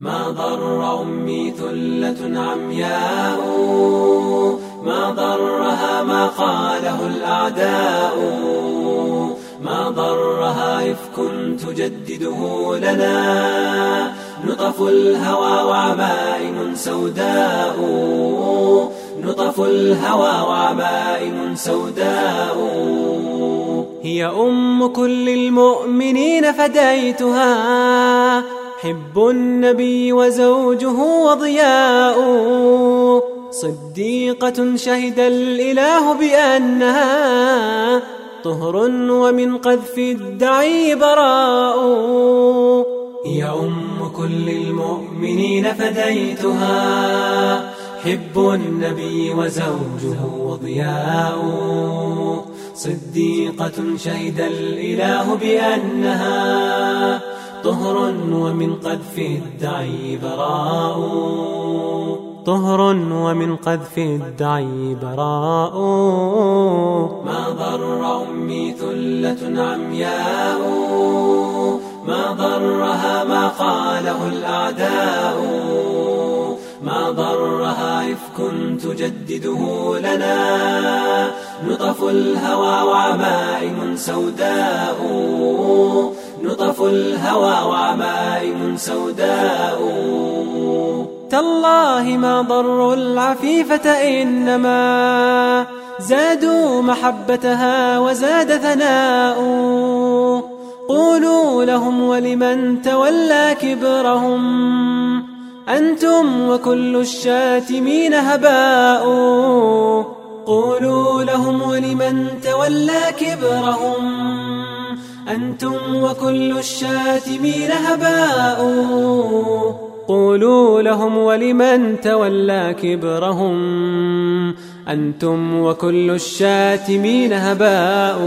ما ضر أمي ثلة عمياء ما ضرها ما قاله الأعداء ما ضرها إفك تجدده لنا نطف الهوى وعمائم سوداء نطف الهوى وعمائم سوداء. هي أم كل المؤمنين فديتها حب النبي وزوجه وضياء. صديقة شهد الإله بأنها طهر ومن قذف الدعي براء. هي أم كل المؤمنين فديتها. حب النبي وزوجه وضياء. صديقة شهد الإله بأنها طهر ومن قذف الدعي براء. طهر ومن قذف الدعي براء. ما ضر أمي ثلة عمياء. ما ضرها ما قاله الأعداء. ما ضرها إفك تجدده لنا. نطف الهوى وعمائم سوداء. الهوى وعمائم سوداء. تالله ما ضر العفيفة إنما زادوا محبتها وزاد ثناء. قولوا لهم ولمن تولى كبرهم؟ أنتم وكل الشاتمين هباء. قولوا لهم ولمن تولى كبرهم؟ أنتم وكل الشاتمين هباء قولوا لهم ولمن تولى كبرهم؟ أنتم وكل الشاتمين هباء